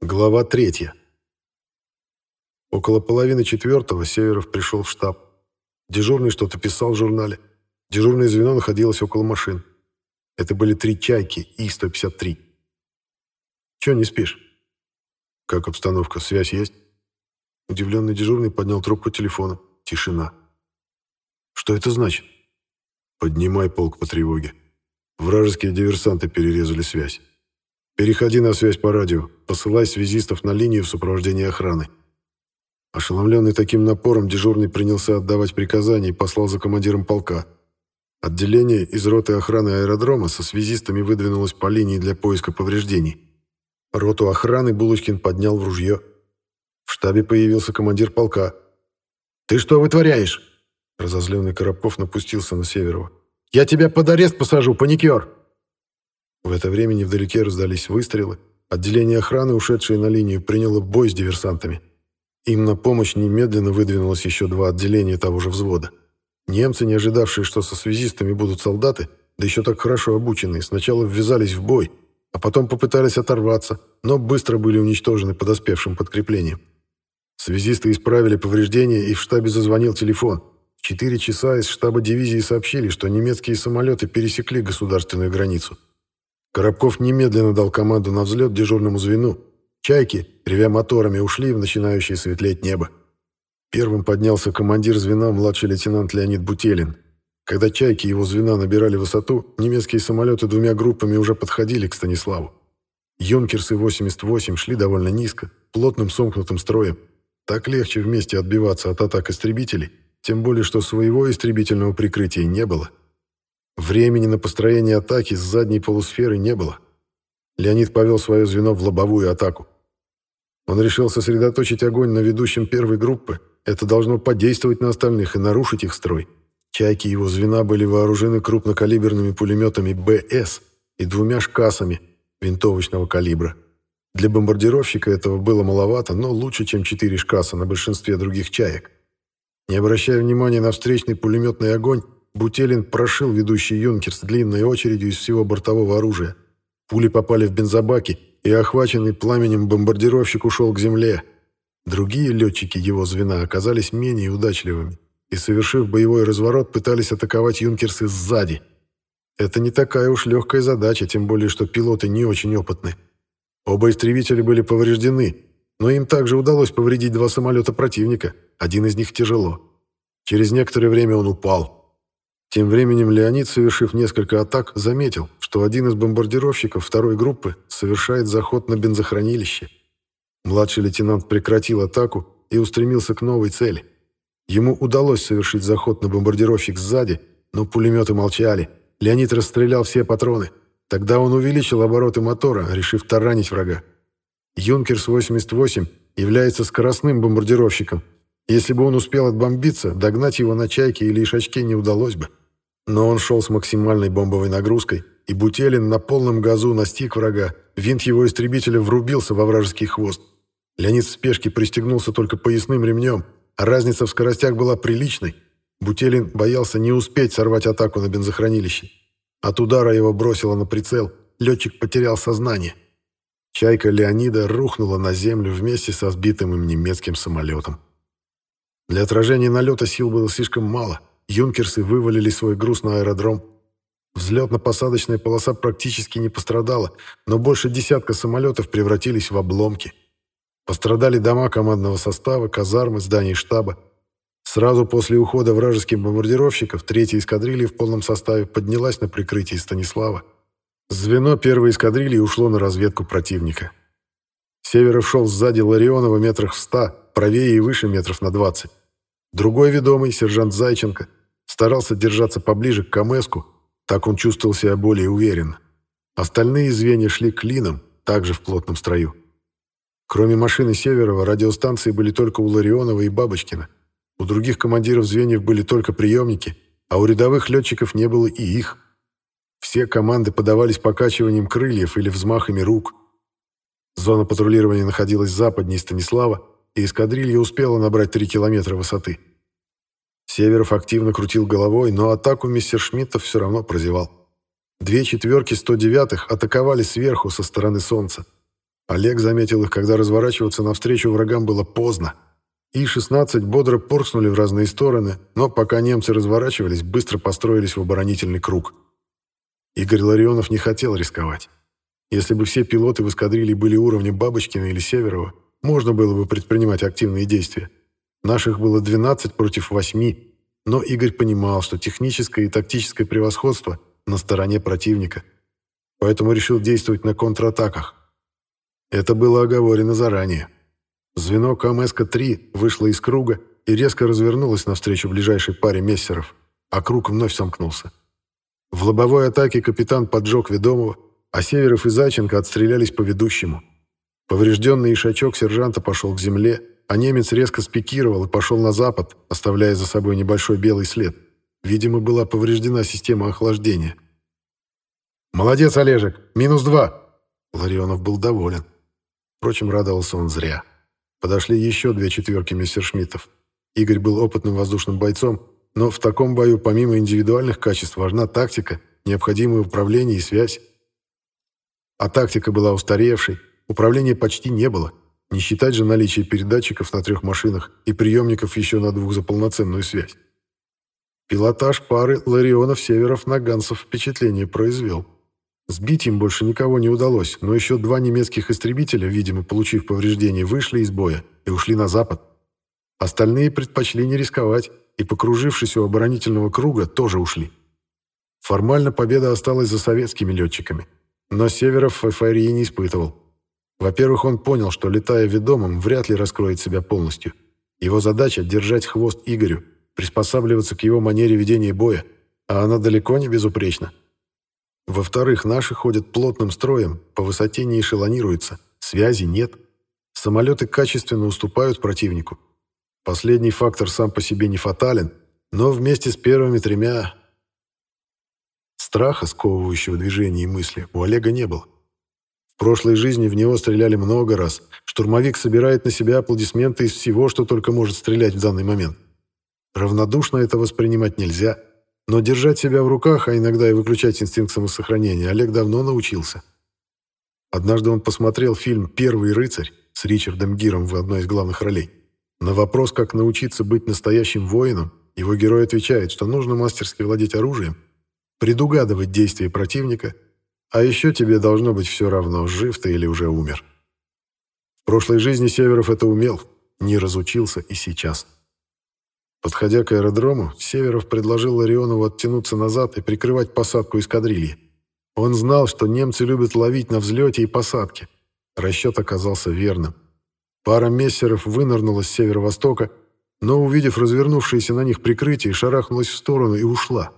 Глава третья. Около половины четвертого Северов пришел в штаб. Дежурный что-то писал в журнале. Дежурное звено находилось около машин. Это были три «Чайки» И-153. «Чё не спишь?» «Как обстановка? Связь есть?» Удивленный дежурный поднял трубку телефона. Тишина. «Что это значит?» «Поднимай полк по тревоге. Вражеские диверсанты перерезали связь. Переходи на связь по радио. Посылай связистов на линию в сопровождении охраны. Ошеломленный таким напором, дежурный принялся отдавать приказания и послал за командиром полка. Отделение из роты охраны аэродрома со связистами выдвинулось по линии для поиска повреждений. Роту охраны Булочкин поднял в ружье. В штабе появился командир полка. «Ты что вытворяешь?» Разозленный Коробков напустился на Северова. «Я тебя под арест посажу, паникер!» В это время невдалеке раздались выстрелы. Отделение охраны, ушедшее на линию, приняло бой с диверсантами. Им на помощь немедленно выдвинулось еще два отделения того же взвода. Немцы, не ожидавшие, что со связистами будут солдаты, да еще так хорошо обученные, сначала ввязались в бой, а потом попытались оторваться, но быстро были уничтожены подоспевшим подкреплением. Связисты исправили повреждения, и в штабе зазвонил телефон. В четыре часа из штаба дивизии сообщили, что немецкие самолеты пересекли государственную границу. Коробков немедленно дал команду на взлет дежурному звену. Чайки, ревя моторами, ушли в начинающее светлеть небо. Первым поднялся командир звена младший лейтенант Леонид Бутелин. Когда чайки его звена набирали высоту, немецкие самолеты двумя группами уже подходили к Станиславу. Юнкерсы-88 шли довольно низко, плотным сомкнутым строем. Так легче вместе отбиваться от атак истребителей, тем более что своего истребительного прикрытия не было. Времени на построение атаки с задней полусферы не было. Леонид повел свое звено в лобовую атаку. Он решил сосредоточить огонь на ведущем первой группы. Это должно подействовать на остальных и нарушить их строй. Чайки его звена были вооружены крупнокалиберными пулеметами БС и двумя шкасами винтовочного калибра. Для бомбардировщика этого было маловато, но лучше, чем четыре шкаса на большинстве других чаек. Не обращая внимания на встречный пулеметный огонь, Бутелин прошил ведущий юнкер с длинной очередью из всего бортового оружия. Пули попали в бензобаки, и охваченный пламенем бомбардировщик ушел к земле. Другие летчики его звена оказались менее удачливыми и, совершив боевой разворот, пытались атаковать юнкерсы сзади. Это не такая уж легкая задача, тем более, что пилоты не очень опытны. Оба истребителя были повреждены, но им также удалось повредить два самолета противника, один из них тяжело. Через некоторое время он упал. Тем временем Леонид, совершив несколько атак, заметил, что один из бомбардировщиков второй группы совершает заход на бензохранилище. Младший лейтенант прекратил атаку и устремился к новой цели. Ему удалось совершить заход на бомбардировщик сзади, но пулеметы молчали. Леонид расстрелял все патроны. Тогда он увеличил обороты мотора, решив таранить врага. «Юнкерс-88» является скоростным бомбардировщиком. Если бы он успел отбомбиться, догнать его на «Чайке» или «Ишачке» не удалось бы. Но он шел с максимальной бомбовой нагрузкой, и Бутелин на полном газу настиг врага. Винт его истребителя врубился во вражеский хвост. Леонид в спешке пристегнулся только поясным ремнем, а разница в скоростях была приличной. Бутелин боялся не успеть сорвать атаку на бензохранилище. От удара его бросило на прицел, летчик потерял сознание. Чайка Леонида рухнула на землю вместе со сбитым им немецким самолетом. Для отражения налета сил было слишком мало – Юнкерсы вывалили свой груз на аэродром. Взлетно-посадочная полоса практически не пострадала, но больше десятка самолетов превратились в обломки. Пострадали дома командного состава, казармы, здания штаба. Сразу после ухода вражеских бомбардировщиков третья эскадрилья в полном составе поднялась на прикрытие Станислава. Звено первой эскадрильи ушло на разведку противника. Северов шел сзади Ларионова метрах в ста, правее и выше метров на двадцать. Другой ведомый, сержант Зайченко, Старался держаться поближе к Камеску, так он чувствовал себя более уверенно. Остальные звенья шли клином, также в плотном строю. Кроме машины Северова, радиостанции были только у Ларионова и Бабочкина. У других командиров звеньев были только приемники, а у рядовых летчиков не было и их. Все команды подавались покачиванием крыльев или взмахами рук. Зона патрулирования находилась западнее Станислава, и эскадрилья успела набрать 3 километра высоты. Северов активно крутил головой, но атаку мистер Шмидтов все равно прозевал. Две четверки 109-х атаковали сверху со стороны солнца. Олег заметил их, когда разворачиваться навстречу врагам было поздно. И-16 бодро порснули в разные стороны, но пока немцы разворачивались, быстро построились в оборонительный круг. Игорь Ларионов не хотел рисковать. Если бы все пилоты в эскадрилье были уровня Бабочкина или Северова, можно было бы предпринимать активные действия. Наших было 12 против 8, но Игорь понимал, что техническое и тактическое превосходство на стороне противника. Поэтому решил действовать на контратаках. Это было оговорено заранее. Звено КМСК-3 вышло из круга и резко развернулось навстречу ближайшей паре мессеров, а круг вновь сомкнулся. В лобовой атаке капитан поджег ведомого, а Северов и Зайченко отстрелялись по ведущему. Поврежденный ишачок сержанта пошел к земле, а немец резко спикировал и пошел на запад, оставляя за собой небольшой белый след. Видимо, была повреждена система охлаждения. «Молодец, Олежек! Минус два!» Ларионов был доволен. Впрочем, радовался он зря. Подошли еще две четверки мессершмиттов. Игорь был опытным воздушным бойцом, но в таком бою помимо индивидуальных качеств важна тактика, необходимое управление и связь. А тактика была устаревшей, управления почти не было, не считать же наличие передатчиков на трех машинах и приемников еще на двух за полноценную связь. Пилотаж пары Ларионов-Северов-Нагансов впечатление произвел. Сбить им больше никого не удалось, но еще два немецких истребителя, видимо, получив повреждения, вышли из боя и ушли на запад. Остальные предпочли не рисковать и, покружившись у оборонительного круга, тоже ушли. Формально победа осталась за советскими летчиками, но Северов эйфории не испытывал. Во-первых, он понял, что, летая ведомым, вряд ли раскроет себя полностью. Его задача — держать хвост Игорю, приспосабливаться к его манере ведения боя, а она далеко не безупречна. Во-вторых, наши ходят плотным строем, по высоте не эшелонируются, связи нет. Самолеты качественно уступают противнику. Последний фактор сам по себе не фатален, но вместе с первыми тремя... Страха, сковывающего движения и мысли, у Олега не было. В прошлой жизни в него стреляли много раз. Штурмовик собирает на себя аплодисменты из всего, что только может стрелять в данный момент. Равнодушно это воспринимать нельзя – но держать себя в руках, а иногда и выключать инстинкт самосохранения, Олег давно научился. Однажды он посмотрел фильм «Первый рыцарь» с Ричардом Гиром в одной из главных ролей. На вопрос, как научиться быть настоящим воином, его герой отвечает, что нужно мастерски владеть оружием, предугадывать действия противника, а еще тебе должно быть все равно, жив ты или уже умер. В прошлой жизни Северов это умел, не разучился и сейчас. Подходя к аэродрому, Северов предложил Ларионову оттянуться назад и прикрывать посадку эскадрильи. Он знал, что немцы любят ловить на взлете и посадке. Расчет оказался верным. Пара мессеров вынырнула с северо-востока, но, увидев развернувшееся на них прикрытие, шарахнулась в сторону и ушла.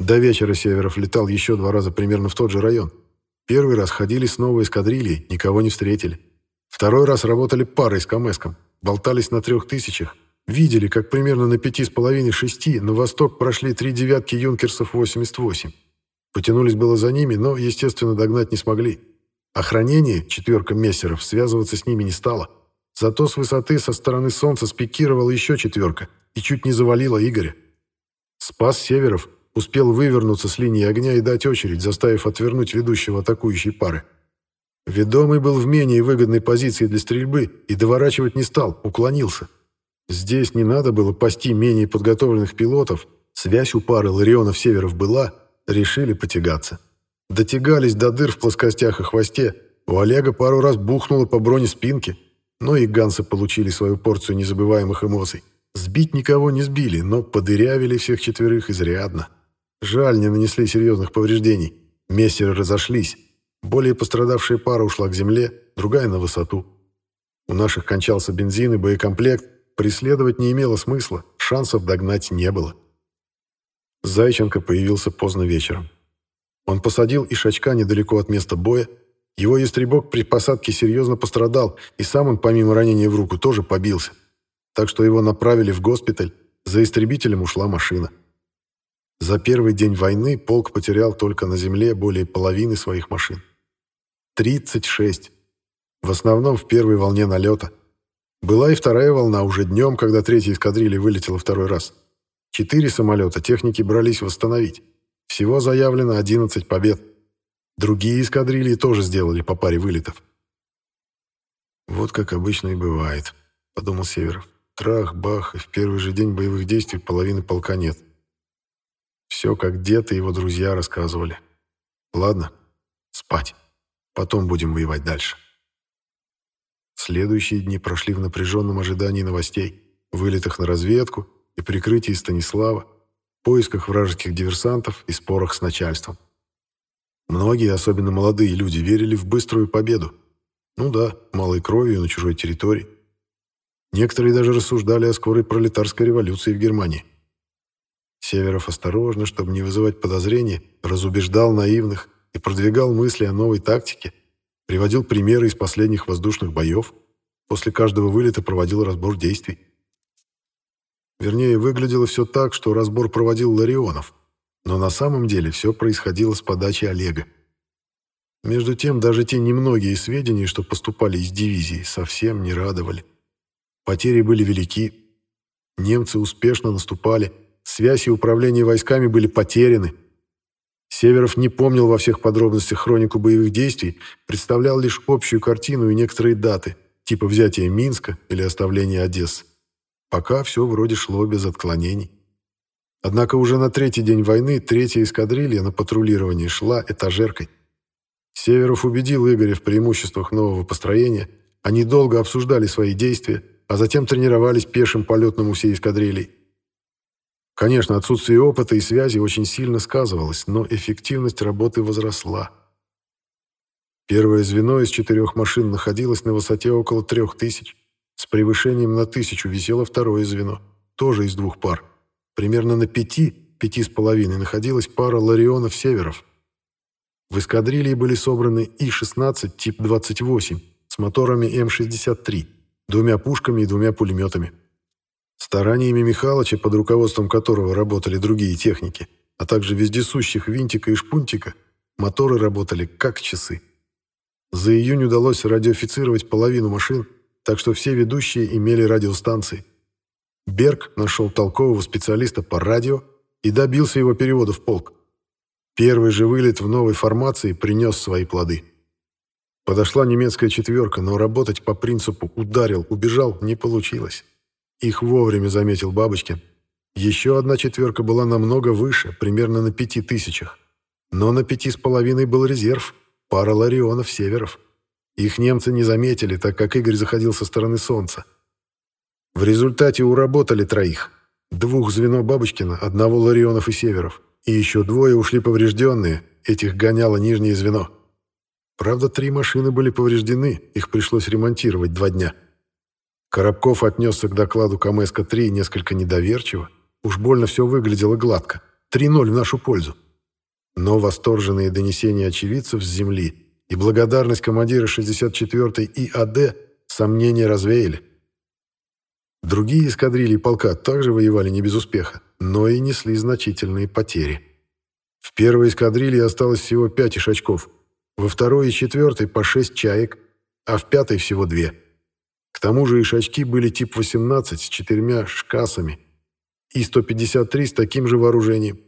До вечера Северов летал еще два раза примерно в тот же район. Первый раз ходили с новой эскадрильей, никого не встретили. Второй раз работали парой с Камэском, болтались на трех тысячах, Видели, как примерно на пяти с половиной шести на восток прошли три девятки юнкерсов 88. Потянулись было за ними, но, естественно, догнать не смогли. Охранение, четверка мессеров, связываться с ними не стало. Зато с высоты со стороны солнца спикировала еще четверка и чуть не завалила Игоря. Спас Северов успел вывернуться с линии огня и дать очередь, заставив отвернуть ведущего атакующей пары. Ведомый был в менее выгодной позиции для стрельбы и доворачивать не стал, уклонился. Здесь не надо было пасти менее подготовленных пилотов, связь у пары Ларионов-Северов была, решили потягаться. Дотягались до дыр в плоскостях и хвосте, у Олега пару раз бухнуло по бронеспинке, но и гансы получили свою порцию незабываемых эмоций. Сбить никого не сбили, но подырявили всех четверых изрядно. Жаль, не нанесли серьезных повреждений. Мессеры разошлись. Более пострадавшая пара ушла к земле, другая на высоту. У наших кончался бензин и боекомплект, Преследовать не имело смысла, шансов догнать не было. Зайченко появился поздно вечером. Он посадил Ишачка недалеко от места боя. Его ястребок при посадке серьезно пострадал, и сам он, помимо ранения в руку, тоже побился. Так что его направили в госпиталь, за истребителем ушла машина. За первый день войны полк потерял только на земле более половины своих машин. 36. В основном в первой волне налета. Была и вторая волна уже днем, когда третья эскадрилья вылетела второй раз. Четыре самолета техники брались восстановить. Всего заявлено 11 побед. Другие эскадрильи тоже сделали по паре вылетов. Вот как обычно и бывает, подумал Северов. Трах, бах, и в первый же день боевых действий половины полка нет. Все, как дед и его друзья рассказывали. Ладно, спать. Потом будем воевать дальше. Следующие дни прошли в напряженном ожидании новостей, вылетах на разведку и прикрытии Станислава, поисках вражеских диверсантов и спорах с начальством. Многие, особенно молодые люди, верили в быструю победу. Ну да, малой кровью на чужой территории. Некоторые даже рассуждали о скорой пролетарской революции в Германии. Северов осторожно, чтобы не вызывать подозрений, разубеждал наивных и продвигал мысли о новой тактике, приводил примеры из последних воздушных боев, после каждого вылета проводил разбор действий. Вернее, выглядело все так, что разбор проводил Ларионов, но на самом деле все происходило с подачи Олега. Между тем, даже те немногие сведения, что поступали из дивизии, совсем не радовали. Потери были велики, немцы успешно наступали, связь и управление войсками были потеряны. Северов не помнил во всех подробностях хронику боевых действий, представлял лишь общую картину и некоторые даты, типа взятия Минска или оставления Одессы. Пока все вроде шло без отклонений. Однако уже на третий день войны третья эскадрилья на патрулировании шла этажеркой. Северов убедил Игоря в преимуществах нового построения, они долго обсуждали свои действия, а затем тренировались пешим полетным всей эскадрильей. Конечно, отсутствие опыта и связи очень сильно сказывалось, но эффективность работы возросла. Первое звено из четырех машин находилось на высоте около трех тысяч. С превышением на тысячу висело второе звено, тоже из двух пар. Примерно на пяти, пяти с половиной находилась пара ларионов-северов. В эскадрилье были собраны И-16 тип 28 с моторами М-63 двумя пушками и двумя пулеметами. Стараниями Михалыча, под руководством которого работали другие техники, а также вездесущих Винтика и Шпунтика, моторы работали как часы. За июнь удалось радиофицировать половину машин, так что все ведущие имели радиостанции. Берг нашел толкового специалиста по радио и добился его перевода в полк. Первый же вылет в новой формации принес свои плоды. Подошла немецкая четверка, но работать по принципу «ударил, убежал» не получилось. Их вовремя заметил Бабочкин. Еще одна четверка была намного выше, примерно на пяти тысячах. Но на пяти с половиной был резерв, пара ларионов-северов. Их немцы не заметили, так как Игорь заходил со стороны солнца. В результате уработали троих. Двух звено Бабочкина, одного ларионов и северов. И еще двое ушли поврежденные, этих гоняло нижнее звено. Правда, три машины были повреждены, их пришлось ремонтировать два дня. Коробков отнесся к докладу КМСК-3 несколько недоверчиво. Уж больно все выглядело гладко. 3-0 в нашу пользу. Но восторженные донесения очевидцев с земли и благодарность командира 64-й ИАД сомнения развеяли. Другие эскадрильи полка также воевали не без успеха, но и несли значительные потери. В первой эскадрилье осталось всего пять ишачков – во второй и четвертой по шесть чаек, а в пятой всего две. К тому же ишачки были тип 18 с четырьмя шкасами и 153 с таким же вооружением.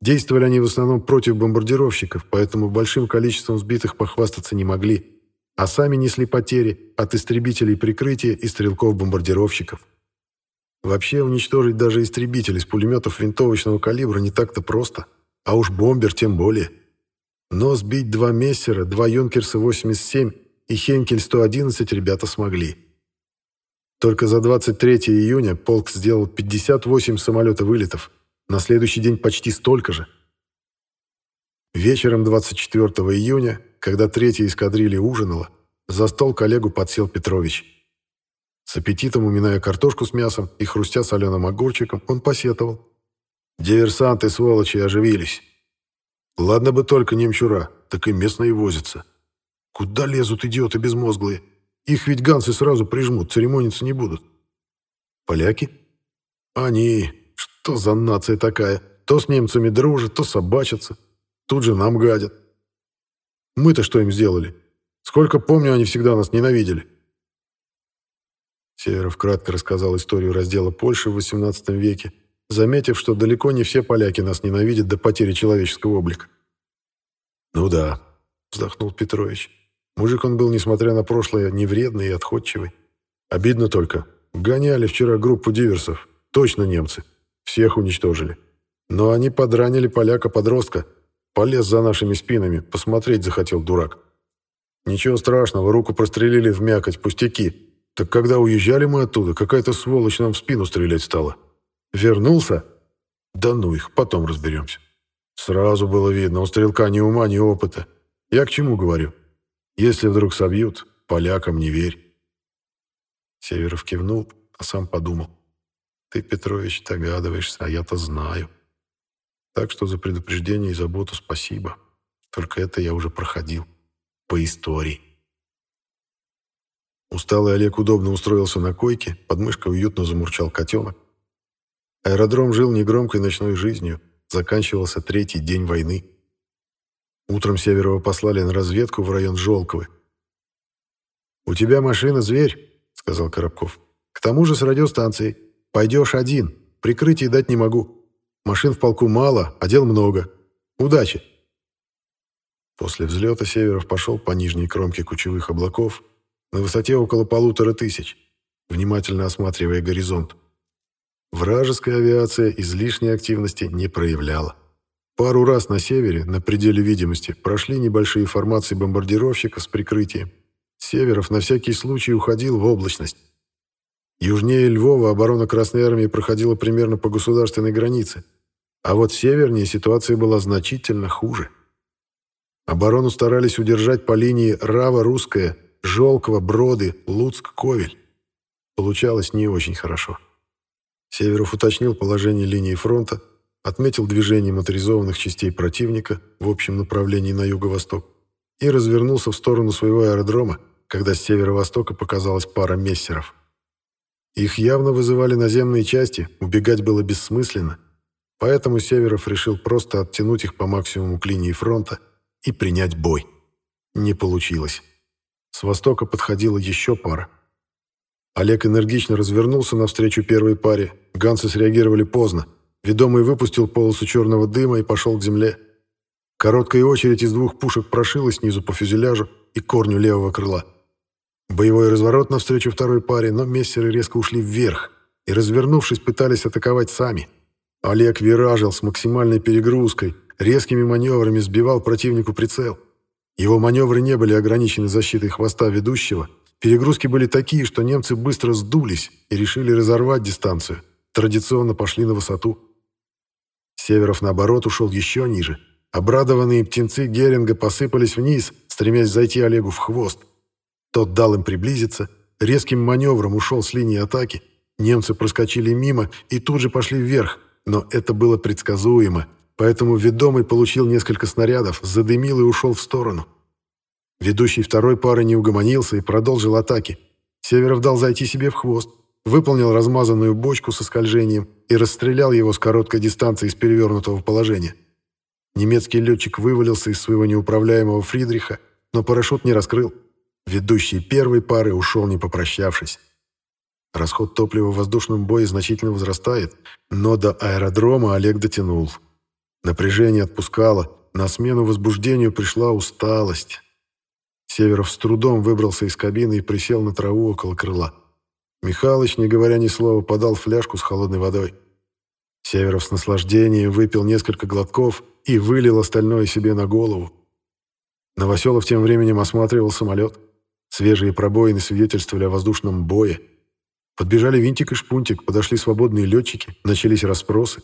Действовали они в основном против бомбардировщиков, поэтому большим количеством сбитых похвастаться не могли, а сами несли потери от истребителей прикрытия и стрелков-бомбардировщиков. Вообще уничтожить даже истребители с пулеметов винтовочного калибра не так-то просто, а уж бомбер тем более – но сбить два Мессера, два Юнкерса-87 и Хенкель-111 ребята смогли. Только за 23 июня полк сделал 58 самолета-вылетов, на следующий день почти столько же. Вечером 24 июня, когда третья эскадрилья ужинала, за стол коллегу подсел Петрович. С аппетитом уминая картошку с мясом и хрустя соленым огурчиком, он посетовал. «Диверсанты, сволочи, оживились. Ладно бы только немчура, так и местные возятся. Куда лезут идиоты безмозглые? Их ведь ганцы сразу прижмут, церемониться не будут. Поляки? Они... Что за нация такая? То с немцами дружат, то собачатся. Тут же нам гадят. Мы-то что им сделали? Сколько помню, они всегда нас ненавидели. Северов кратко рассказал историю раздела Польши в XVIII веке, заметив, что далеко не все поляки нас ненавидят до потери человеческого облика. «Ну да», — вздохнул Петрович, — Мужик он был, несмотря на прошлое, невредный и отходчивый. Обидно только. Гоняли вчера группу диверсов. Точно немцы. Всех уничтожили. Но они подранили поляка-подростка. Полез за нашими спинами. Посмотреть захотел дурак. Ничего страшного, руку прострелили в мякоть, пустяки. Так когда уезжали мы оттуда, какая-то сволочь нам в спину стрелять стала. Вернулся? Да ну их, потом разберемся. Сразу было видно, у стрелка ни ума, ни опыта. Я к чему говорю? Если вдруг собьют, полякам не верь. Северов кивнул, а сам подумал. Ты, Петрович, догадываешься, а я-то знаю. Так что за предупреждение и заботу спасибо. Только это я уже проходил. По истории. Усталый Олег удобно устроился на койке, под мышкой уютно замурчал котенок. Аэродром жил негромкой ночной жизнью, заканчивался третий день войны. Утром Северова послали на разведку в район Жолковы. «У тебя машина «Зверь», — сказал Коробков. «К тому же с радиостанцией. Пойдешь один, прикрытие дать не могу. Машин в полку мало, а дел много. Удачи!» После взлета Северов пошел по нижней кромке кучевых облаков на высоте около полутора тысяч, внимательно осматривая горизонт. Вражеская авиация излишней активности не проявляла. Пару раз на севере, на пределе видимости, прошли небольшие формации бомбардировщика с прикрытием. Северов на всякий случай уходил в облачность. Южнее Львова оборона Красной Армии проходила примерно по государственной границе, а вот севернее ситуация была значительно хуже. Оборону старались удержать по линии Рава-Русская, Жолково-Броды, Луцк-Ковель. Получалось не очень хорошо. Северов уточнил положение линии фронта, отметил движение моторизованных частей противника в общем направлении на юго-восток и развернулся в сторону своего аэродрома, когда с северо-востока показалась пара мессеров. Их явно вызывали наземные части, убегать было бессмысленно, поэтому Северов решил просто оттянуть их по максимуму к линии фронта и принять бой. Не получилось. С востока подходила еще пара. Олег энергично развернулся навстречу первой паре. Ганцы среагировали поздно. Ведомый выпустил полосу черного дыма и пошел к земле. Короткая очередь из двух пушек прошила снизу по фюзеляжу и корню левого крыла. Боевой разворот навстречу второй паре, но мессеры резко ушли вверх и, развернувшись, пытались атаковать сами. Олег виражил с максимальной перегрузкой, резкими маневрами сбивал противнику прицел. Его маневры не были ограничены защитой хвоста ведущего – Перегрузки были такие, что немцы быстро сдулись и решили разорвать дистанцию. Традиционно пошли на высоту. Северов, наоборот, ушел еще ниже. Обрадованные птенцы Геринга посыпались вниз, стремясь зайти Олегу в хвост. Тот дал им приблизиться, резким маневром ушел с линии атаки. Немцы проскочили мимо и тут же пошли вверх, но это было предсказуемо, поэтому ведомый получил несколько снарядов, задымил и ушел в сторону. Ведущий второй пары не угомонился и продолжил атаки. Северов дал зайти себе в хвост, выполнил размазанную бочку со скольжением и расстрелял его с короткой дистанции из перевернутого положения. Немецкий летчик вывалился из своего неуправляемого Фридриха, но парашют не раскрыл. Ведущий первой пары ушел, не попрощавшись. Расход топлива в воздушном бое значительно возрастает, но до аэродрома Олег дотянул. Напряжение отпускало, на смену возбуждению пришла усталость. Северов с трудом выбрался из кабины и присел на траву около крыла. Михалыч, не говоря ни слова, подал фляжку с холодной водой. Северов с наслаждением выпил несколько глотков и вылил остальное себе на голову. Новоселов тем временем осматривал самолет. Свежие пробоины свидетельствовали о воздушном бое. Подбежали Винтик и Шпунтик, подошли свободные летчики, начались расспросы.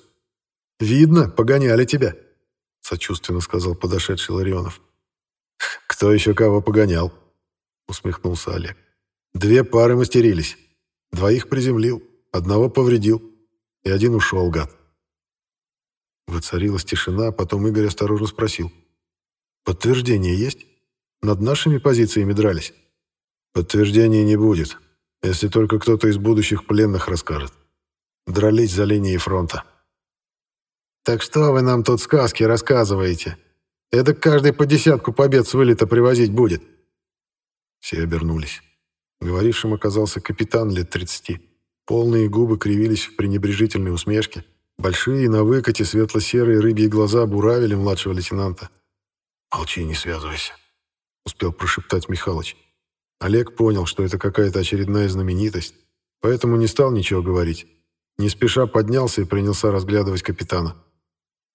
«Видно, погоняли тебя», — сочувственно сказал подошедший Ларионов. «Кто еще кого погонял?» — усмехнулся Олег. «Две пары мастерились. Двоих приземлил, одного повредил, и один ушел, гад». Воцарилась тишина, а потом Игорь осторожно спросил. «Подтверждение есть? Над нашими позициями дрались?» «Подтверждения не будет, если только кто-то из будущих пленных расскажет. Дрались за линией фронта». «Так что вы нам тут сказки рассказываете?» Это каждый по десятку побед с вылета привозить будет. Все обернулись. Говорившим оказался капитан лет 30. Полные губы кривились в пренебрежительной усмешке. Большие на выкате светло-серые рыбьи глаза буравили младшего лейтенанта. «Молчи, не связывайся», успел прошептать Михалыч. Олег понял, что это какая-то очередная знаменитость, поэтому не стал ничего говорить. Не спеша поднялся и принялся разглядывать капитана.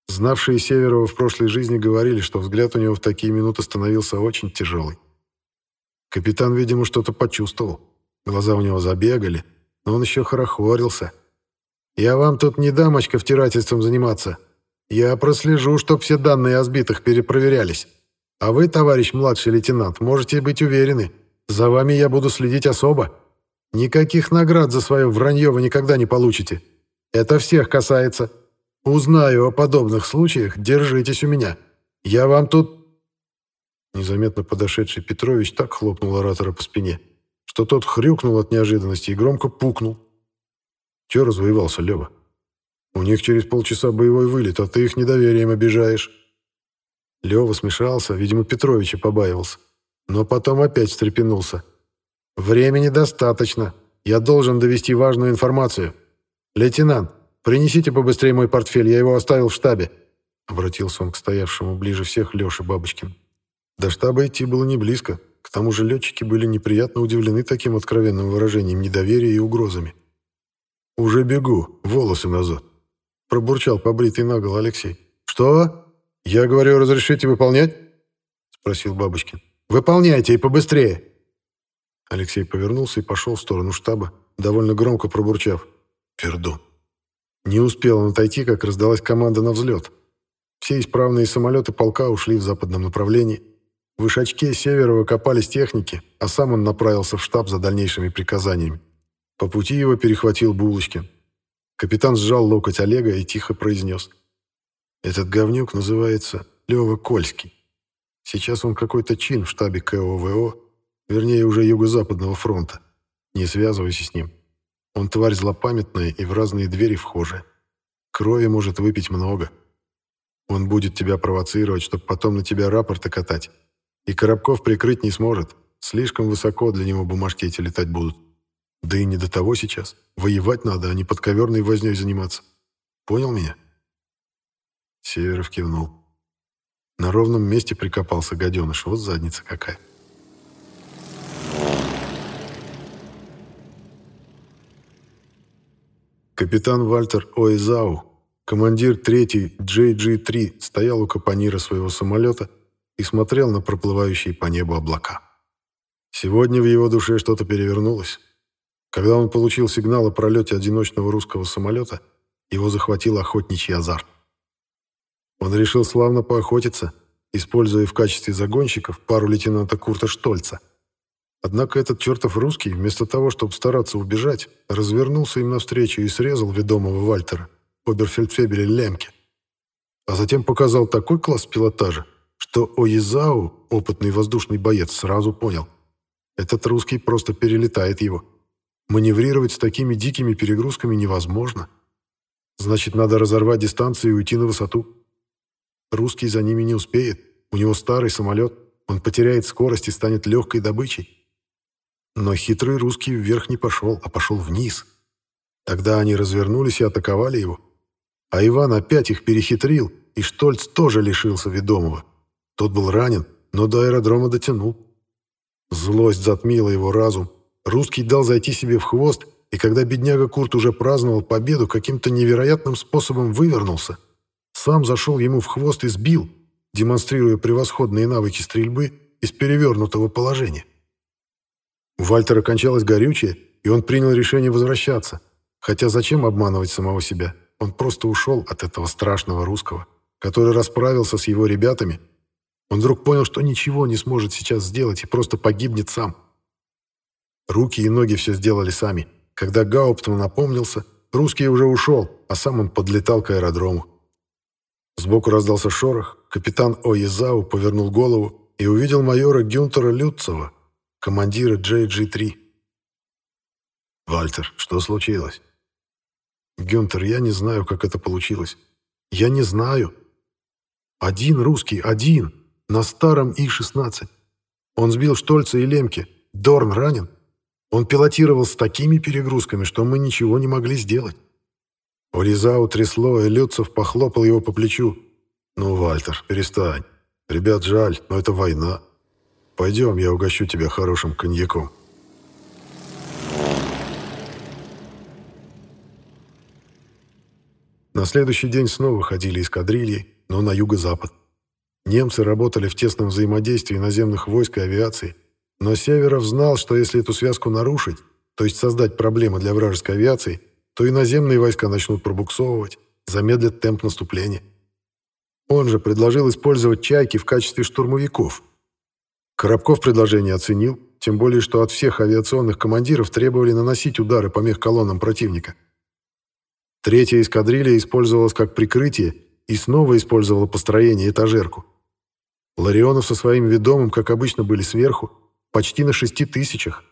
Знавшие Северова в прошлой жизни говорили, что взгляд у него в такие минуты становился очень тяжелый. Капитан, видимо, что-то почувствовал. Глаза у него забегали, но он еще хорохорился. «Я вам тут не дамочка втирательством заниматься. Я прослежу, чтоб все данные о сбитых перепроверялись. А вы, товарищ младший лейтенант, можете быть уверены, за вами я буду следить особо. Никаких наград за свое вранье вы никогда не получите. Это всех касается. Узнаю о подобных случаях, держитесь у меня. Я вам тут...» Незаметно подошедший Петрович так хлопнул оратора по спине, что тот хрюкнул от неожиданности и громко пукнул. Чего развоевался Лева? У них через полчаса боевой вылет, а ты их недоверием обижаешь. Лева смешался, видимо, Петровича побаивался. Но потом опять встрепенулся. «Времени достаточно. Я должен довести важную информацию. Лейтенант, принесите побыстрее мой портфель, я его оставил в штабе». Обратился он к стоявшему ближе всех Леше Бабочкину. До штаба идти было не близко. К тому же летчики были неприятно удивлены таким откровенным выражением недоверия и угрозами. «Уже бегу, волосы назад», — пробурчал побритый наголо Алексей. «Что? Я говорю, разрешите выполнять?» — спросил Бабочкин. «Выполняйте и побыстрее!» Алексей повернулся и пошел в сторону штаба, довольно громко пробурчав. «Пердун!» Не успел он отойти, как раздалась команда на взлет. Все исправные самолеты полка ушли в западном направлении. В Ишачке Северова копались техники, а сам он направился в штаб за дальнейшими приказаниями. По пути его перехватил Булочкин. Капитан сжал локоть Олега и тихо произнес. «Этот говнюк называется Лева Кольский. Сейчас он какой-то чин в штабе КОВО, вернее, уже Юго-Западного фронта. Не связывайся с ним. Он тварь злопамятная и в разные двери вхожая. Крови может выпить много. Он будет тебя провоцировать, чтобы потом на тебя рапорты катать. И Коробков прикрыть не сможет. Слишком высоко для него бумажки эти летать будут. Да и не до того сейчас. Воевать надо, а не подковерной вознёй заниматься. Понял меня?» Северов кивнул. На ровном месте прикопался гаденыш. Вот задница какая. Капитан Вальтер Оизау, командир 3-й JG-3, стоял у капонира своего самолета и смотрел на проплывающие по небу облака. Сегодня в его душе что-то перевернулось. Когда он получил сигнал о пролете одиночного русского самолета, его захватил охотничий азарт. Он решил славно поохотиться, используя в качестве загонщиков пару лейтенанта Курта Штольца. Однако этот чертов русский, вместо того, чтобы стараться убежать, развернулся им навстречу и срезал ведомого Вальтера, оберфельдфебеля Лемке. А затем показал такой класс пилотажа, что Оезау, опытный воздушный боец, сразу понял. Этот русский просто перелетает его. Маневрировать с такими дикими перегрузками невозможно. Значит, надо разорвать дистанцию и уйти на высоту. Русский за ними не успеет. У него старый самолет. Он потеряет скорость и станет легкой добычей. Но хитрый русский вверх не пошел, а пошел вниз. Тогда они развернулись и атаковали его. А Иван опять их перехитрил, и Штольц тоже лишился ведомого. Тот был ранен, но до аэродрома дотянул. Злость затмила его разум, Русский дал зайти себе в хвост, и когда бедняга Курт уже праздновал победу, каким-то невероятным способом вывернулся. Сам зашел ему в хвост и сбил, демонстрируя превосходные навыки стрельбы из перевернутого положения. У Вальтера кончалось горючее, и он принял решение возвращаться. Хотя зачем обманывать самого себя? Он просто ушел от этого страшного русского, который расправился с его ребятами. Он вдруг понял, что ничего не сможет сейчас сделать и просто погибнет сам. Руки и ноги все сделали сами. Когда Гауптман напомнился, русский уже ушел, а сам он подлетал к аэродрому. Сбоку раздался шорох, капитан Оезау повернул голову и увидел майора Гюнтера Люцева, командира JG-3. «Вальтер, что случилось?» «Гюнтер, я не знаю, как это получилось. Я не знаю. Один русский, один, на старом И-16. Он сбил Штольца и Лемке. Дорн ранен. Он пилотировал с такими перегрузками, что мы ничего не могли сделать. Урезау трясло, и Люцев похлопал его по плечу. «Ну, Вальтер, перестань. Ребят жаль, но это война. Пойдем, я угощу тебя хорошим коньяком. На следующий день снова ходили эскадрильи, но на юго-запад. Немцы работали в тесном взаимодействии наземных войск и авиации, но Северов знал, что если эту связку нарушить, то есть создать проблемы для вражеской авиации, то и наземные войска начнут пробуксовывать, замедлят темп наступления. Он же предложил использовать «Чайки» в качестве штурмовиков. Коробков предложение оценил, тем более, что от всех авиационных командиров требовали наносить удары по мехколоннам противника. Третья эскадрилья использовалась как прикрытие и снова использовала построение этажерку. Ларионов со своим ведомым, как обычно, были сверху, почти на шести тысячах.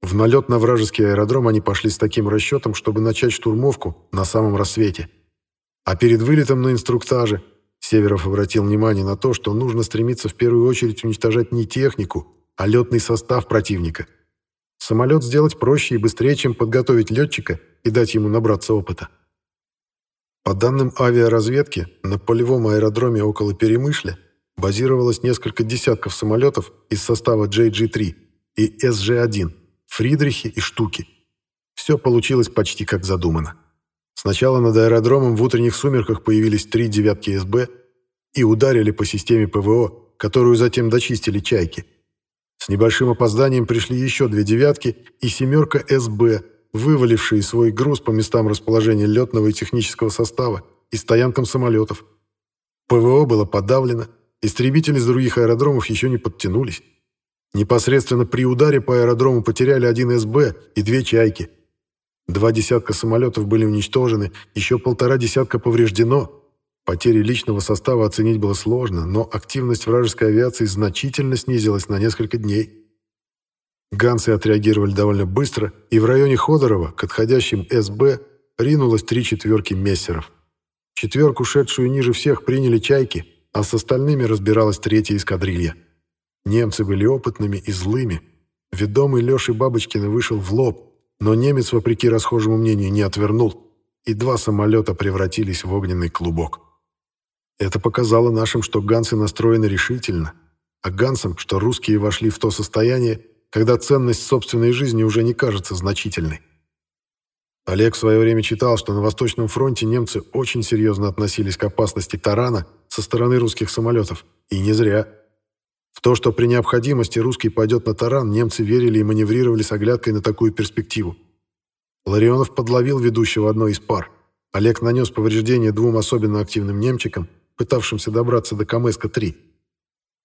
В налет на вражеский аэродром они пошли с таким расчетом, чтобы начать штурмовку на самом рассвете. А перед вылетом на инструктаже Северов обратил внимание на то, что нужно стремиться в первую очередь уничтожать не технику, а летный состав противника. Самолет сделать проще и быстрее, чем подготовить летчика и дать ему набраться опыта. По данным авиаразведки, на полевом аэродроме около Перемышля базировалось несколько десятков самолетов из состава JG-3 и SG-1, Фридрихи и Штуки. Все получилось почти как задумано. Сначала над аэродромом в утренних сумерках появились три девятки СБ и ударили по системе ПВО, которую затем дочистили «Чайки». С небольшим опозданием пришли еще две девятки и семерка СБ, вывалившие свой груз по местам расположения летного и технического состава и стоянкам самолетов. ПВО было подавлено, истребители с других аэродромов еще не подтянулись. Непосредственно при ударе по аэродрому потеряли один СБ и две «Чайки». Два десятка самолетов были уничтожены, еще полтора десятка повреждено. Потери личного состава оценить было сложно, но активность вражеской авиации значительно снизилась на несколько дней. Ганцы отреагировали довольно быстро, и в районе Ходорова к отходящим СБ ринулось три четверки мессеров. Четверку, шедшую ниже всех, приняли «Чайки», а с остальными разбиралась третья эскадрилья. Немцы были опытными и злыми. Ведомый Лешей Бабочкина вышел в лоб, но немец, вопреки расхожему мнению, не отвернул, и два самолета превратились в огненный клубок. Это показало нашим, что ганцы настроены решительно, а ганцам, что русские вошли в то состояние, когда ценность собственной жизни уже не кажется значительной. Олег в свое время читал, что на Восточном фронте немцы очень серьезно относились к опасности тарана со стороны русских самолетов, и не зря – в то, что при необходимости русский пойдет на таран, немцы верили и маневрировали с оглядкой на такую перспективу. Ларионов подловил ведущего одной из пар. Олег нанес повреждения двум особенно активным немчикам, пытавшимся добраться до Камэска-3.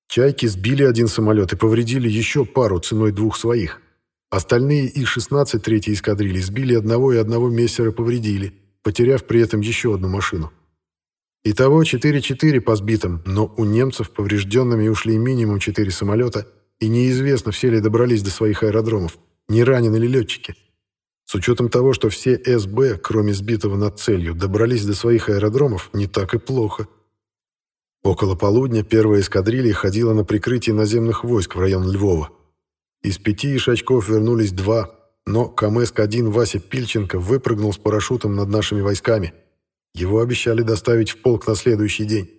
Чайки сбили один самолет и повредили еще пару ценой двух своих. Остальные И-16 третьей эскадрильи сбили одного и одного мессера повредили, потеряв при этом еще одну машину. Итого 4-4 по сбитым, но у немцев поврежденными ушли минимум 4 самолета, и неизвестно, все ли добрались до своих аэродромов, не ранены ли летчики. С учетом того, что все СБ, кроме сбитого над целью, добрались до своих аэродромов, не так и плохо. Около полудня первая эскадрилья ходила на прикрытие наземных войск в район Львова. Из пяти ишачков вернулись два, но КМСК-1 Вася Пильченко выпрыгнул с парашютом над нашими войсками – его обещали доставить в полк на следующий день.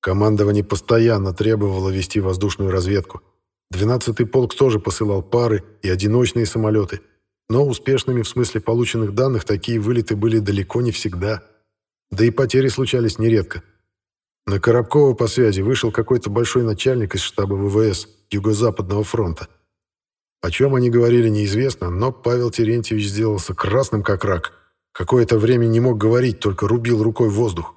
Командование постоянно требовало вести воздушную разведку. 12-й полк тоже посылал пары и одиночные самолеты, но успешными в смысле полученных данных такие вылеты были далеко не всегда. Да и потери случались нередко. На Коробкова по связи вышел какой-то большой начальник из штаба ВВС Юго-Западного фронта. О чем они говорили, неизвестно, но Павел Терентьевич сделался красным как рак – Какое-то время не мог говорить, только рубил рукой воздух.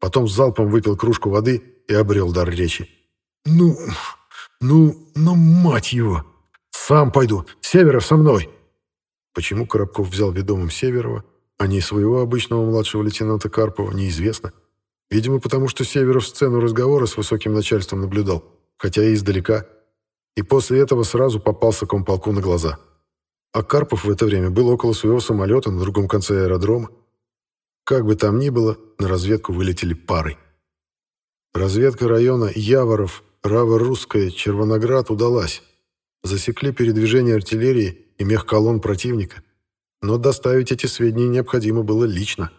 Потом залпом выпил кружку воды и обрел дар речи. «Ну, ну, ну, мать его! Сам пойду! Северов со мной!» Почему Коробков взял ведомым Северова, а не своего обычного младшего лейтенанта Карпова, неизвестно. Видимо, потому что Северов сцену разговора с высоким начальством наблюдал, хотя и издалека, и после этого сразу попался комполку на глаза. А Карпов в это время был около своего самолета на другом конце аэродрома. Как бы там ни было, на разведку вылетели парой. Разведка района Яворов, Рава-Русская, Червоноград удалась. Засекли передвижение артиллерии и мехколонн противника. Но доставить эти сведения необходимо было лично.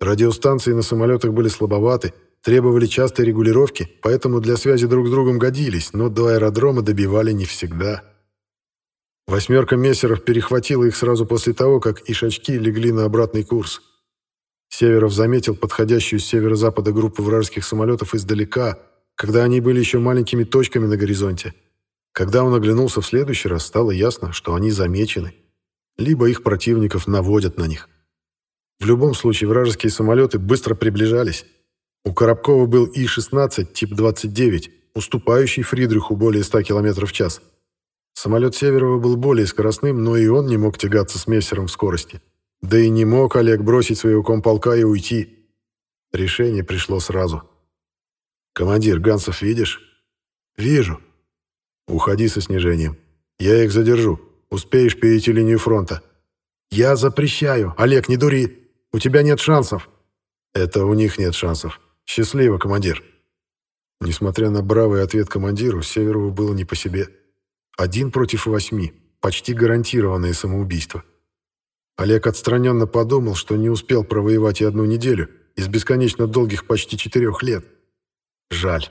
Радиостанции на самолетах были слабоваты, требовали частой регулировки, поэтому для связи друг с другом годились, но до аэродрома добивали не всегда. Восьмерка мессеров перехватила их сразу после того, как ишачки легли на обратный курс. Северов заметил подходящую с северо-запада группу вражеских самолетов издалека, когда они были еще маленькими точками на горизонте. Когда он оглянулся в следующий раз, стало ясно, что они замечены. Либо их противников наводят на них. В любом случае, вражеские самолеты быстро приближались. У Коробкова был И-16 тип 29, уступающий Фридриху более 100 км в час. Самолет Северова был более скоростным, но и он не мог тягаться с мессером в скорости. Да и не мог Олег бросить своего комполка и уйти. Решение пришло сразу. «Командир, Гансов видишь?» «Вижу». «Уходи со снижением. Я их задержу. Успеешь перейти линию фронта». «Я запрещаю. Олег, не дури. У тебя нет шансов». «Это у них нет шансов. Счастливо, командир». Несмотря на бравый ответ командиру, Северову было не по себе. Один против восьми. Почти гарантированное самоубийство. Олег отстраненно подумал, что не успел провоевать и одну неделю из бесконечно долгих почти четырех лет. Жаль.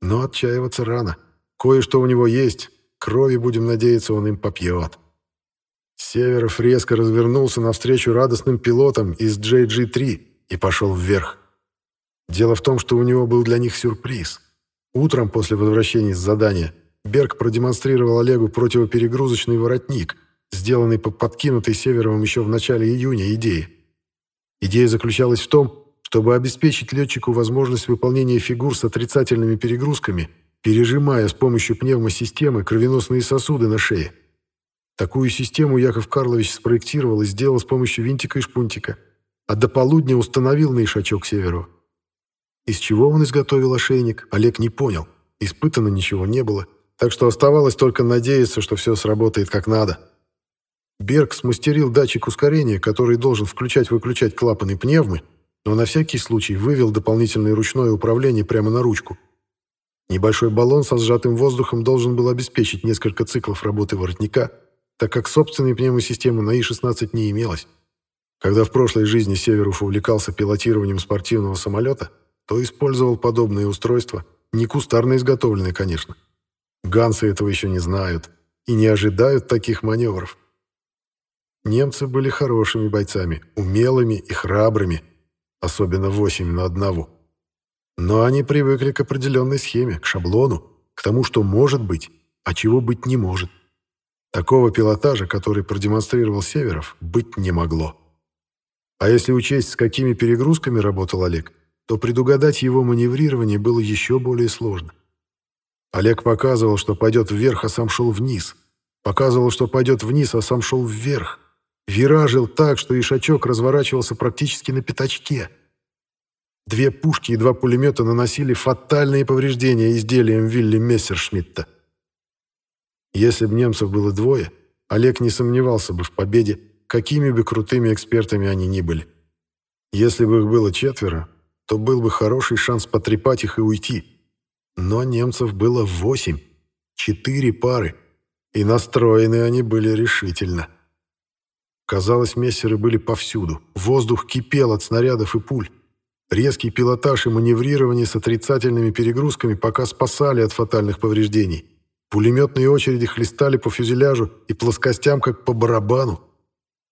Но отчаиваться рано. Кое-что у него есть. Крови, будем надеяться, он им попьет. Северов резко развернулся навстречу радостным пилотам из JG-3 и пошел вверх. Дело в том, что у него был для них сюрприз. Утром после возвращения с задания Берг продемонстрировал Олегу противоперегрузочный воротник, сделанный по подкинутой Северовым еще в начале июня идее. Идея заключалась в том, чтобы обеспечить летчику возможность выполнения фигур с отрицательными перегрузками, пережимая с помощью пневмосистемы кровеносные сосуды на шее. Такую систему Яков Карлович спроектировал и сделал с помощью винтика и шпунтика, а до полудня установил на ишачок Северу. Из чего он изготовил ошейник, Олег не понял. Испытано ничего не было, так что оставалось только надеяться, что все сработает как надо. Берг смастерил датчик ускорения, который должен включать-выключать клапаны пневмы, но на всякий случай вывел дополнительное ручное управление прямо на ручку. Небольшой баллон со сжатым воздухом должен был обеспечить несколько циклов работы воротника, так как собственной пневмосистемы на И-16 не имелось. Когда в прошлой жизни Северов увлекался пилотированием спортивного самолета, то использовал подобные устройства, не кустарно изготовленные, конечно. Гансы этого еще не знают и не ожидают таких маневров. Немцы были хорошими бойцами, умелыми и храбрыми, особенно восемь на одного. Но они привыкли к определенной схеме, к шаблону, к тому, что может быть, а чего быть не может. Такого пилотажа, который продемонстрировал Северов, быть не могло. А если учесть, с какими перегрузками работал Олег, то предугадать его маневрирование было еще более сложно. Олег показывал, что пойдет вверх, а сам шел вниз. Показывал, что пойдет вниз, а сам шел вверх. Виражил так, что ишачок разворачивался практически на пятачке. Две пушки и два пулемета наносили фатальные повреждения изделиям Вилли Мессершмитта. Если бы немцев было двое, Олег не сомневался бы в победе, какими бы крутыми экспертами они ни были. Если бы их было четверо, то был бы хороший шанс потрепать их и уйти. Но немцев было восемь, четыре пары, и настроены они были решительно. Казалось, мессеры были повсюду. Воздух кипел от снарядов и пуль. Резкий пилотаж и маневрирование с отрицательными перегрузками пока спасали от фатальных повреждений. Пулеметные очереди хлестали по фюзеляжу и плоскостям, как по барабану.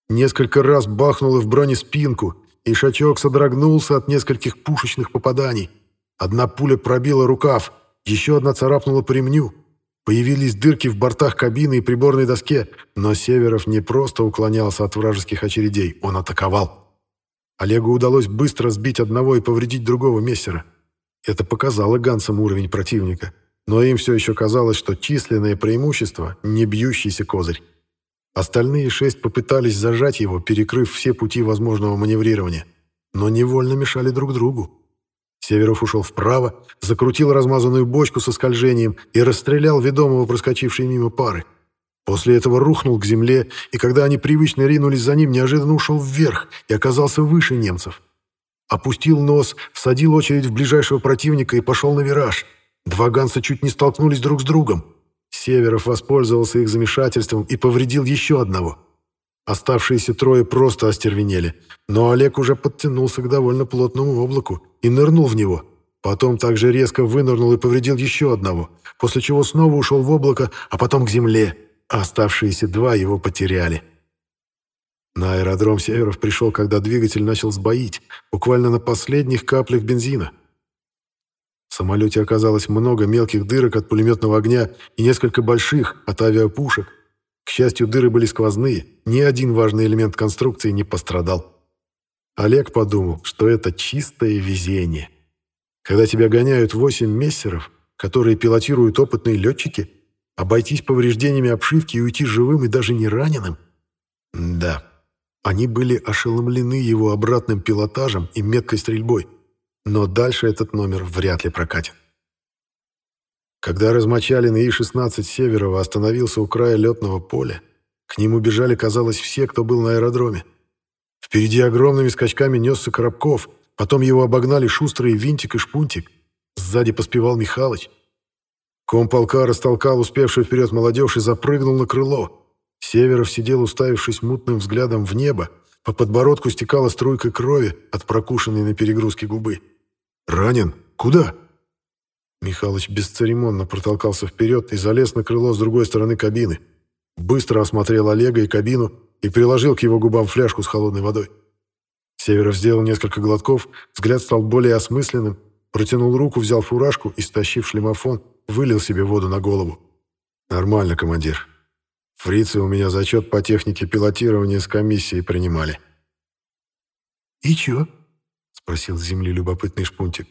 Несколько раз бахнуло в бронеспинку, и шачок содрогнулся от нескольких пушечных попаданий. Одна пуля пробила рукав, еще одна царапнула по ремню. Появились дырки в бортах кабины и приборной доске, но Северов не просто уклонялся от вражеских очередей, он атаковал. Олегу удалось быстро сбить одного и повредить другого мессера. Это показало Гансам уровень противника но им все еще казалось, что численное преимущество – не бьющийся козырь. Остальные шесть попытались зажать его, перекрыв все пути возможного маневрирования, но невольно мешали друг другу. Северов ушел вправо, закрутил размазанную бочку со скольжением и расстрелял ведомого проскочившей мимо пары. После этого рухнул к земле, и когда они привычно ринулись за ним, неожиданно ушел вверх и оказался выше немцев. Опустил нос, всадил очередь в ближайшего противника и пошел на вираж – Два ганса чуть не столкнулись друг с другом. Северов воспользовался их замешательством и повредил еще одного. Оставшиеся трое просто остервенели, но Олег уже подтянулся к довольно плотному облаку и нырнул в него. Потом также резко вынырнул и повредил еще одного, после чего снова ушел в облако, а потом к земле. А оставшиеся два его потеряли. На аэродром Северов пришел, когда двигатель начал сбоить, буквально на последних каплях бензина. В самолете оказалось много мелких дырок от пулеметного огня и несколько больших от авиапушек. К счастью, дыры были сквозные, ни один важный элемент конструкции не пострадал. Олег подумал, что это чистое везение. Когда тебя гоняют восемь мессеров, которые пилотируют опытные летчики, обойтись повреждениями обшивки и уйти живым и даже не раненым? Да, они были ошеломлены его обратным пилотажем и меткой стрельбой, но дальше этот номер вряд ли прокатит. Когда размочаленный И-16 Северова остановился у края летного поля, к нему бежали, казалось, все, кто был на аэродроме. Впереди огромными скачками несся Коробков, потом его обогнали шустрые Винтик и Шпунтик. Сзади поспевал Михалыч. Комполка растолкал успевшую вперед молодежь и запрыгнул на крыло. Северов сидел, уставившись мутным взглядом в небо, по подбородку стекала струйка крови от прокушенной на перегрузке губы. «Ранен? Куда?» Михалыч бесцеремонно протолкался вперед и залез на крыло с другой стороны кабины. Быстро осмотрел Олега и кабину и приложил к его губам фляжку с холодной водой. Северов сделал несколько глотков, взгляд стал более осмысленным, протянул руку, взял фуражку и, стащив шлемофон, вылил себе воду на голову. «Нормально, командир. Фрицы у меня зачет по технике пилотирования с комиссией принимали». «И чё?» — спросил с земли любопытный шпунтик.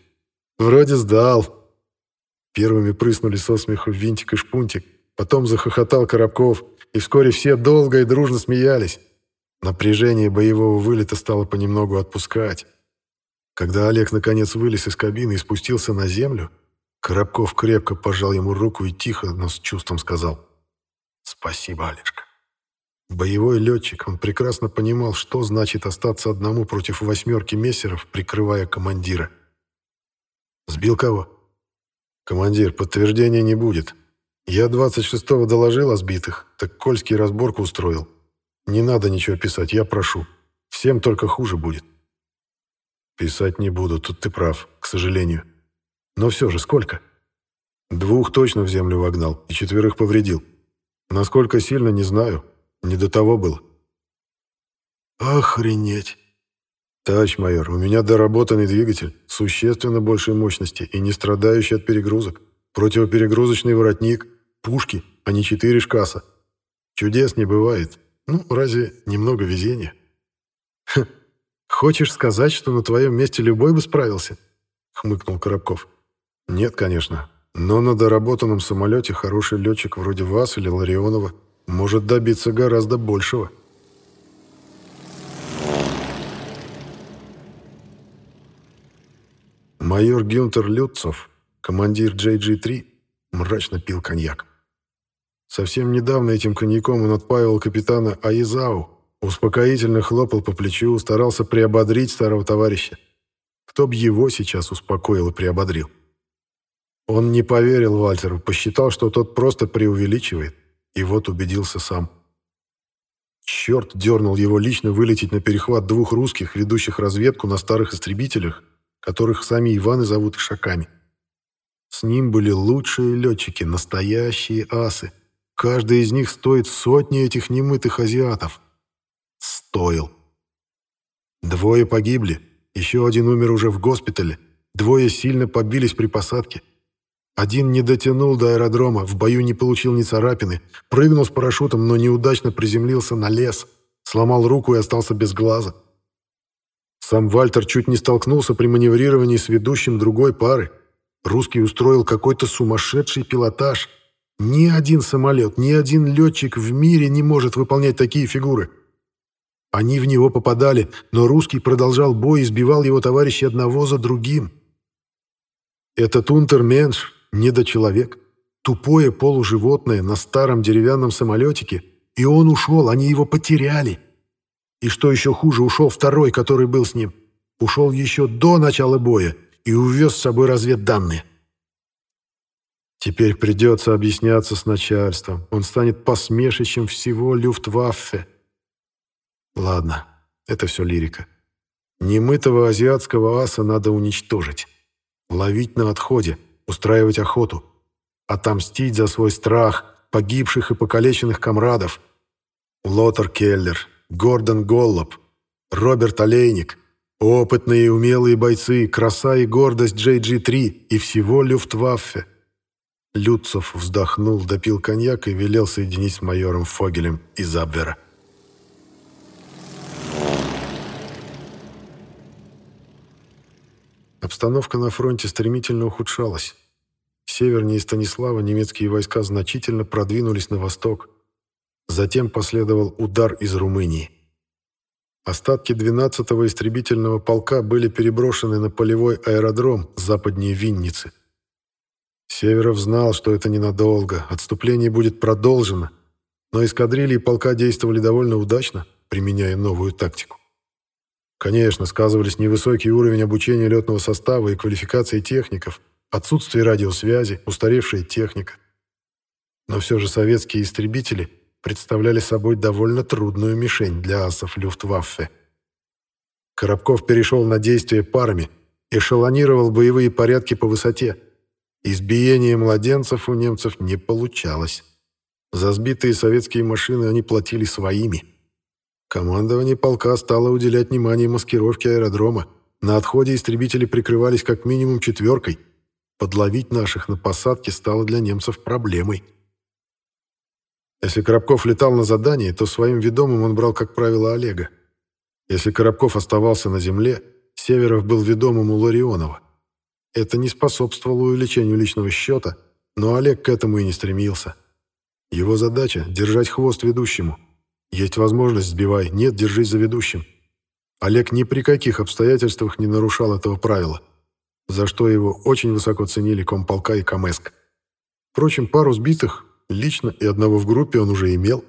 «Вроде сдал». Первыми прыснули со смеху Винтик и Шпунтик, потом захохотал Коробков, и вскоре все долго и дружно смеялись. Напряжение боевого вылета стало понемногу отпускать. Когда Олег наконец вылез из кабины и спустился на землю, Коробков крепко пожал ему руку и тихо, но с чувством сказал «Спасибо, Олежка». Боевой летчик, он прекрасно понимал, что значит остаться одному против восьмерки мессеров, прикрывая командира. «Сбил кого?» «Командир, подтверждения не будет. Я 26-го доложил о сбитых, так Кольский разборку устроил. Не надо ничего писать, я прошу. Всем только хуже будет». «Писать не буду, тут ты прав, к сожалению. Но все же, сколько?» «Двух точно в землю вогнал и четверых повредил. Насколько сильно, не знаю. Не до того было». «Охренеть!» «Товарищ майор, у меня доработанный двигатель, существенно большей мощности и не страдающий от перегрузок. Противоперегрузочный воротник, пушки, а не четыре шкаса. Чудес не бывает. Ну, разве немного везения?» Ха, «Хочешь сказать, что на твоем месте любой бы справился?» — хмыкнул Коробков. «Нет, конечно. Но на доработанном самолете хороший летчик вроде вас или Ларионова может добиться гораздо большего». Майор Гюнтер Люцов, командир JG-3, мрачно пил коньяк. Совсем недавно этим коньяком он отпаивал капитана Аизау, успокоительно хлопал по плечу, старался приободрить старого товарища. Кто б его сейчас успокоил и приободрил? Он не поверил Вальтеру, посчитал, что тот просто преувеличивает, и вот убедился сам. Черт дернул его лично вылететь на перехват двух русских, ведущих разведку на старых истребителях, которых сами Иваны зовут Ишаками. С ним были лучшие летчики, настоящие асы. Каждый из них стоит сотни этих немытых азиатов. Стоил. Двое погибли, еще один умер уже в госпитале, двое сильно побились при посадке. Один не дотянул до аэродрома, в бою не получил ни царапины, прыгнул с парашютом, но неудачно приземлился на лес, сломал руку и остался без глаза. Сам Вальтер чуть не столкнулся при маневрировании с ведущим другой пары. Русский устроил какой-то сумасшедший пилотаж. Ни один самолет, ни один летчик в мире не может выполнять такие фигуры. Они в него попадали, но русский продолжал бой и сбивал его товарищей одного за другим. Этот унтерменш, недочеловек, тупое полуживотное на старом деревянном самолетике, и он ушел, они его потеряли. И что еще хуже, ушел второй, который был с ним. Ушел еще до начала боя и увез с собой разведданные. Теперь придется объясняться с начальством. Он станет посмешищем всего Люфтваффе. Ладно, это все лирика. Немытого азиатского аса надо уничтожить. Ловить на отходе, устраивать охоту. Отомстить за свой страх, погибших и покалеченных комрадов. Лотер Келлер, Гордон Голлоп, Роберт Олейник, опытные и умелые бойцы, краса и гордость JG-3 и всего Люфтваффе. Люцов вздохнул, допил коньяк и велел соединить с майором Фогелем из Абвера. Обстановка на фронте стремительно ухудшалась. Севернее Станислава немецкие войска значительно продвинулись на восток. Затем последовал удар из Румынии. Остатки 12-го истребительного полка были переброшены на полевой аэродром западнее Винницы. Северов знал, что это ненадолго, отступление будет продолжено, но эскадрильи полка действовали довольно удачно, применяя новую тактику. Конечно, сказывались невысокий уровень обучения летного состава и квалификации техников, отсутствие радиосвязи, устаревшая техника. Но все же советские истребители представляли собой довольно трудную мишень для асов Люфтваффе. Коробков перешел на действие парами, эшелонировал боевые порядки по высоте. Избиение младенцев у немцев не получалось. За сбитые советские машины они платили своими – Командование полка стало уделять внимание маскировке аэродрома. На отходе истребители прикрывались как минимум четверкой. Подловить наших на посадке стало для немцев проблемой. Если Коробков летал на задание, то своим ведомым он брал, как правило, Олега. Если Коробков оставался на земле, Северов был ведомым у Ларионова. Это не способствовало увеличению личного счета, но Олег к этому и не стремился. Его задача — держать хвост ведущему — есть возможность, сбивай. Нет, держись за ведущим. Олег ни при каких обстоятельствах не нарушал этого правила, за что его очень высоко ценили комполка и Камеск. Впрочем, пару сбитых, лично и одного в группе он уже имел.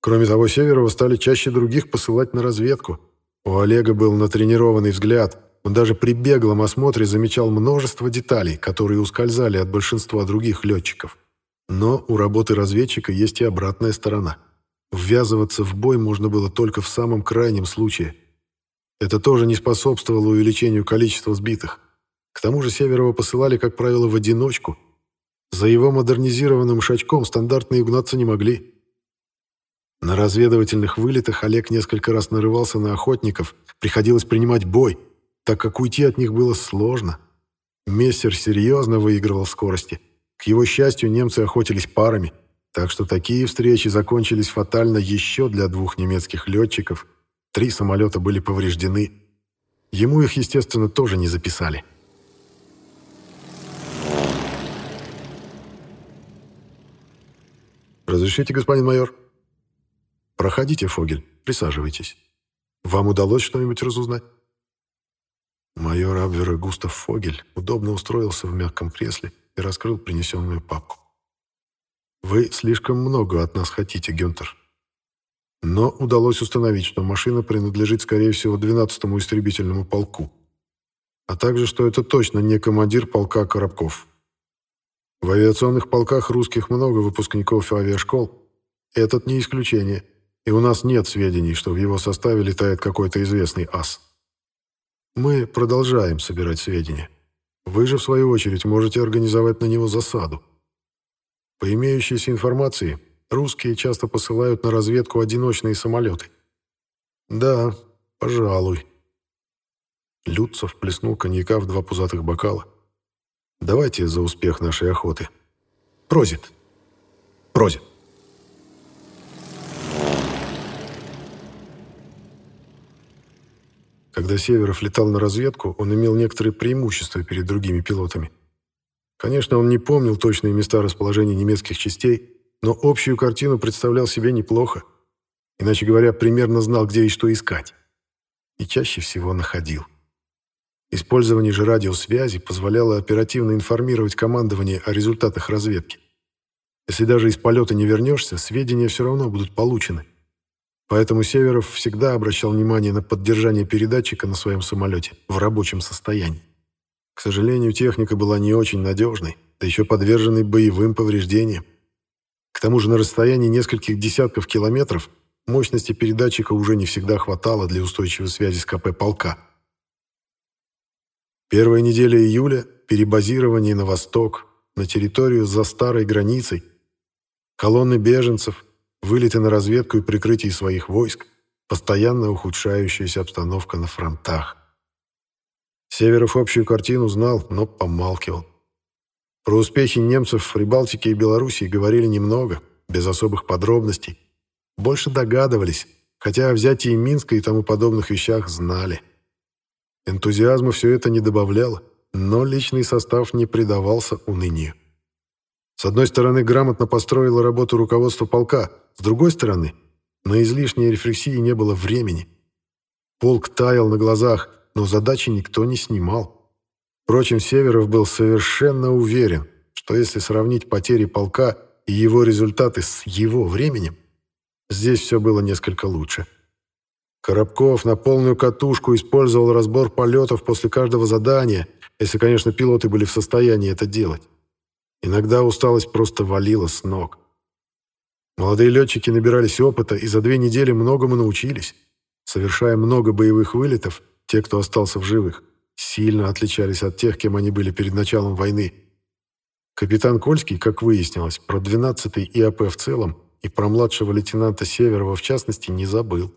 Кроме того, Северова стали чаще других посылать на разведку. У Олега был натренированный взгляд. Он даже при беглом осмотре замечал множество деталей, которые ускользали от большинства других летчиков. Но у работы разведчика есть и обратная сторона – Ввязываться в бой можно было только в самом крайнем случае. Это тоже не способствовало увеличению количества сбитых. К тому же Северова посылали, как правило, в одиночку. За его модернизированным шачком стандартные угнаться не могли. На разведывательных вылетах Олег несколько раз нарывался на охотников, приходилось принимать бой, так как уйти от них было сложно. Мессер серьезно выигрывал в скорости. К его счастью, немцы охотились парами – так что такие встречи закончились фатально еще для двух немецких летчиков. Три самолета были повреждены. Ему их, естественно, тоже не записали. «Разрешите, господин майор?» «Проходите, Фогель, присаживайтесь. Вам удалось что-нибудь разузнать?» Майор Абвера Густав Фогель удобно устроился в мягком кресле и раскрыл принесенную папку. Вы слишком много от нас хотите, Гюнтер. Но удалось установить, что машина принадлежит, скорее всего, 12-му истребительному полку. А также, что это точно не командир полка Коробков. В авиационных полках русских много выпускников авиашкол. Этот не исключение. И у нас нет сведений, что в его составе летает какой-то известный ас. Мы продолжаем собирать сведения. Вы же, в свою очередь, можете организовать на него засаду. По имеющейся информации, русские часто посылают на разведку одиночные самолеты. Да, пожалуй. Люцов плеснул коньяка в два пузатых бокала. Давайте за успех нашей охоты. Прозит. Прозит. Когда Северов летал на разведку, он имел некоторые преимущества перед другими пилотами. Конечно, он не помнил точные места расположения немецких частей, но общую картину представлял себе неплохо. Иначе говоря, примерно знал, где и что искать. И чаще всего находил. Использование же радиосвязи позволяло оперативно информировать командование о результатах разведки. Если даже из полета не вернешься, сведения все равно будут получены. Поэтому Северов всегда обращал внимание на поддержание передатчика на своем самолете в рабочем состоянии. К сожалению, техника была не очень надежной, да еще подверженной боевым повреждениям. К тому же на расстоянии нескольких десятков километров мощности передатчика уже не всегда хватало для устойчивой связи с КП полка. Первая неделя июля – перебазирование на восток, на территорию за старой границей. Колонны беженцев, вылеты на разведку и прикрытие своих войск, постоянно ухудшающаяся обстановка на фронтах. Северов общую картину знал, но помалкивал. Про успехи немцев в Прибалтике и Белоруссии говорили немного, без особых подробностей. Больше догадывались, хотя о взятии Минска и тому подобных вещах знали. Энтузиазма все это не добавляло, но личный состав не предавался унынию. С одной стороны, грамотно построила работу руководства полка, с другой стороны, на излишние рефлексии не было времени. Полк таял на глазах, но задачи никто не снимал. Впрочем, Северов был совершенно уверен, что если сравнить потери полка и его результаты с его временем, здесь все было несколько лучше. Коробков на полную катушку использовал разбор полетов после каждого задания, если, конечно, пилоты были в состоянии это делать. Иногда усталость просто валила с ног. Молодые летчики набирались опыта и за две недели многому научились, совершая много боевых вылетов, те, кто остался в живых сильно отличались от тех, кем они были перед началом войны. Капитан Кольский, как выяснилось, про 12-й ИАП в целом и про младшего лейтенанта Северова в частности не забыл.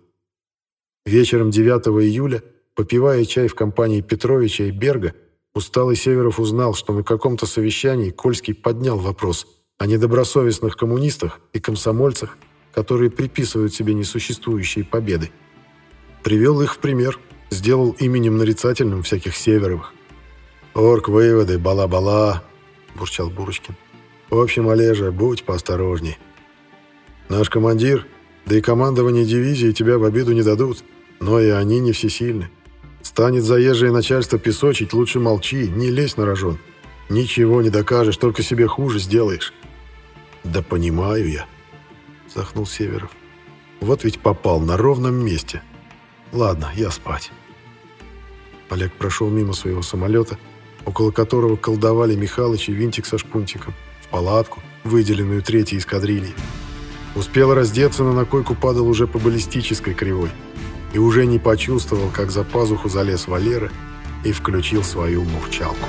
Вечером 9 июля, попивая чай в компании Петровича и Берга, усталый Северов узнал, что на каком-то совещании Кольский поднял вопрос о недобросовестных коммунистах и комсомольцах, которые приписывают себе несуществующие победы. Привел их в пример – сделал именем нарицательным всяких Северовых. «Орг-выводы, бала-бала», — бурчал Бурочкин. «В общем, Олежа, будь поосторожней. Наш командир, да и командование дивизии тебя в обиду не дадут, но и они не всесильны. Станет заезжее начальство песочить, лучше молчи, не лезь на рожон. Ничего не докажешь, только себе хуже сделаешь». «Да понимаю я», — захнул Северов. «Вот ведь попал на ровном месте. Ладно, я спать». Олег прошел мимо своего самолета, около которого колдовали Михалыч и Винтик со шпунтиком, в палатку, выделенную третьей эскадрильей. Успел раздеться, но на койку падал уже по баллистической кривой и уже не почувствовал, как за пазуху залез Валера и включил свою мурчалку.